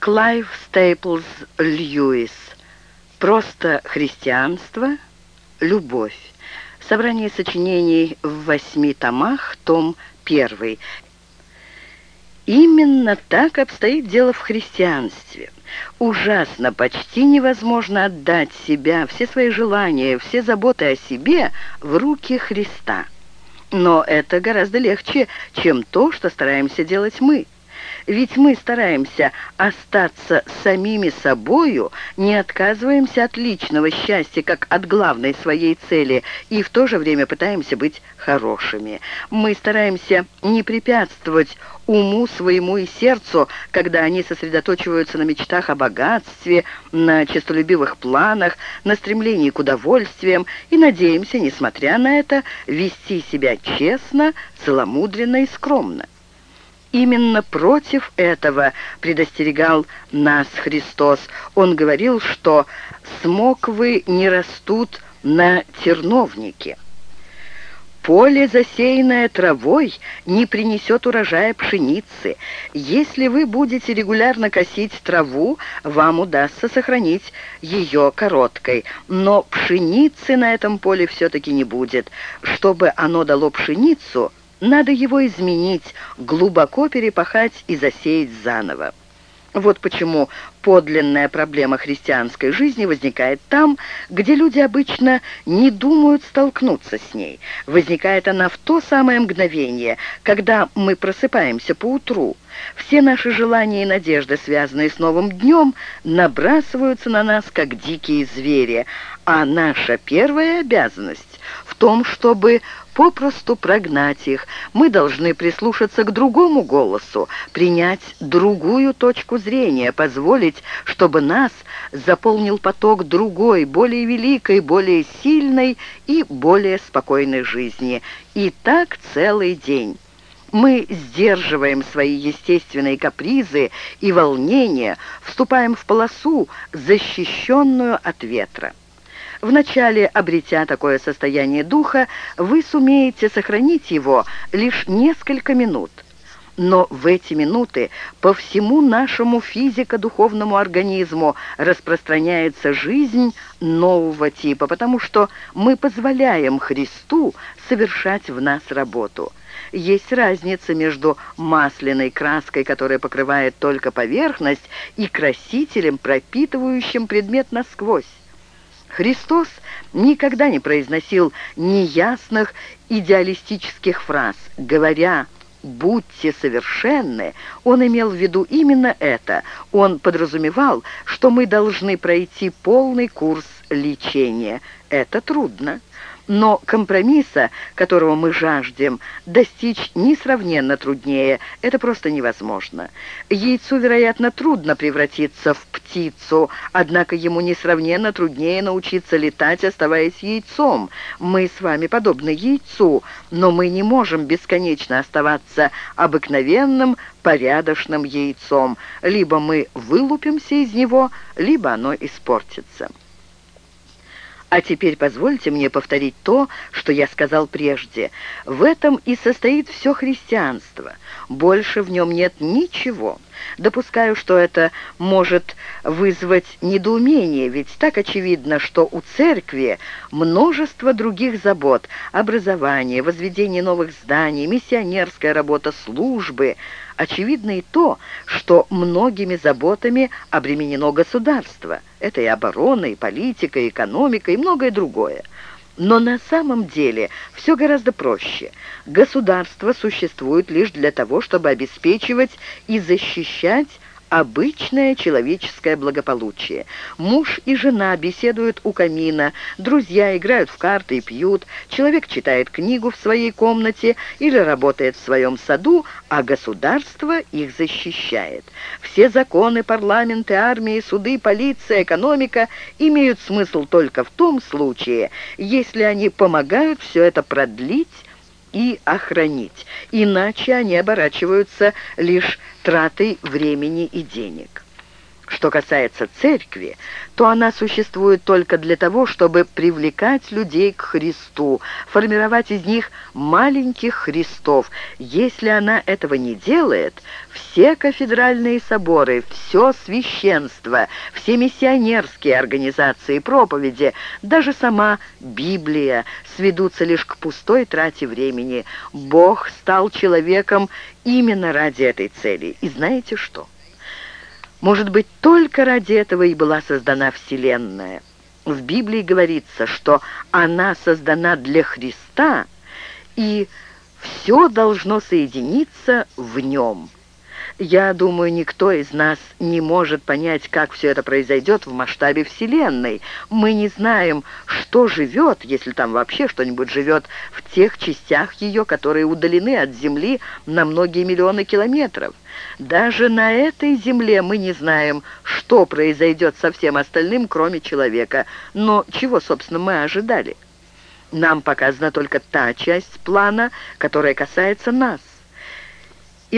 Клайв Стейплз Льюис. Просто христианство, любовь. Собрание сочинений в восьми томах, том первый. Именно так обстоит дело в христианстве. Ужасно, почти невозможно отдать себя, все свои желания, все заботы о себе в руки Христа. Но это гораздо легче, чем то, что стараемся делать мы. Ведь мы стараемся остаться самими собою, не отказываемся от личного счастья, как от главной своей цели, и в то же время пытаемся быть хорошими. Мы стараемся не препятствовать уму своему и сердцу, когда они сосредоточиваются на мечтах о богатстве, на честолюбивых планах, на стремлении к удовольствиям, и надеемся, несмотря на это, вести себя честно, целомудренно и скромно. Именно против этого предостерегал нас Христос. Он говорил, что смоквы не растут на терновнике. Поле, засеянное травой, не принесет урожая пшеницы. Если вы будете регулярно косить траву, вам удастся сохранить ее короткой. Но пшеницы на этом поле все-таки не будет. Чтобы оно дало пшеницу, надо его изменить, глубоко перепахать и засеять заново. Вот почему подлинная проблема христианской жизни возникает там, где люди обычно не думают столкнуться с ней. Возникает она в то самое мгновение, когда мы просыпаемся по утру. Все наши желания и надежды, связанные с новым днем, набрасываются на нас, как дикие звери, а наша первая обязанность в том, чтобы попросту прогнать их. Мы должны прислушаться к другому голосу, принять другую точку зрения, позволить, чтобы нас заполнил поток другой, более великой, более сильной и более спокойной жизни. И так целый день. Мы сдерживаем свои естественные капризы и волнения, вступаем в полосу, защищенную от ветра. Вначале, обретя такое состояние духа, вы сумеете сохранить его лишь несколько минут. Но в эти минуты по всему нашему физико-духовному организму распространяется жизнь нового типа, потому что мы позволяем Христу совершать в нас работу. Есть разница между масляной краской, которая покрывает только поверхность, и красителем, пропитывающим предмет насквозь. Христос никогда не произносил неясных идеалистических фраз. Говоря «будьте совершенны», он имел в виду именно это. Он подразумевал, что мы должны пройти полный курс лечения. Это трудно. Но компромисса, которого мы жаждем, достичь несравненно труднее. Это просто невозможно. Яйцу, вероятно, трудно превратиться в птицу, однако ему несравненно труднее научиться летать, оставаясь яйцом. Мы с вами подобны яйцу, но мы не можем бесконечно оставаться обыкновенным, порядочным яйцом. Либо мы вылупимся из него, либо оно испортится. А теперь позвольте мне повторить то, что я сказал прежде. В этом и состоит все христианство. Больше в нем нет ничего. Допускаю, что это может вызвать недоумение, ведь так очевидно, что у церкви множество других забот – образование, возведение новых зданий, миссионерская работа, службы – Очевидно и то, что многими заботами обременено государство. Это и оборона, и политика, и экономика, и многое другое. Но на самом деле все гораздо проще. Государство существует лишь для того, чтобы обеспечивать и защищать обычное человеческое благополучие. Муж и жена беседуют у камина, друзья играют в карты и пьют, человек читает книгу в своей комнате или работает в своем саду, а государство их защищает. Все законы, парламенты, армии, суды, полиция, экономика имеют смысл только в том случае, если они помогают все это продлить и охранить, иначе они оборачиваются лишь тратой времени и денег. Что касается церкви, то она существует только для того, чтобы привлекать людей к Христу, формировать из них маленьких Христов. Если она этого не делает, все кафедральные соборы, все священство, все миссионерские организации проповеди, даже сама Библия сведутся лишь к пустой трате времени. Бог стал человеком именно ради этой цели. И знаете что? Может быть, только ради этого и была создана Вселенная. В Библии говорится, что она создана для Христа, и все должно соединиться в нем. Я думаю, никто из нас не может понять, как все это произойдет в масштабе Вселенной. Мы не знаем, что живет, если там вообще что-нибудь живет, в тех частях ее, которые удалены от Земли на многие миллионы километров. Даже на этой Земле мы не знаем, что произойдет со всем остальным, кроме человека. Но чего, собственно, мы ожидали? Нам показана только та часть плана, которая касается нас.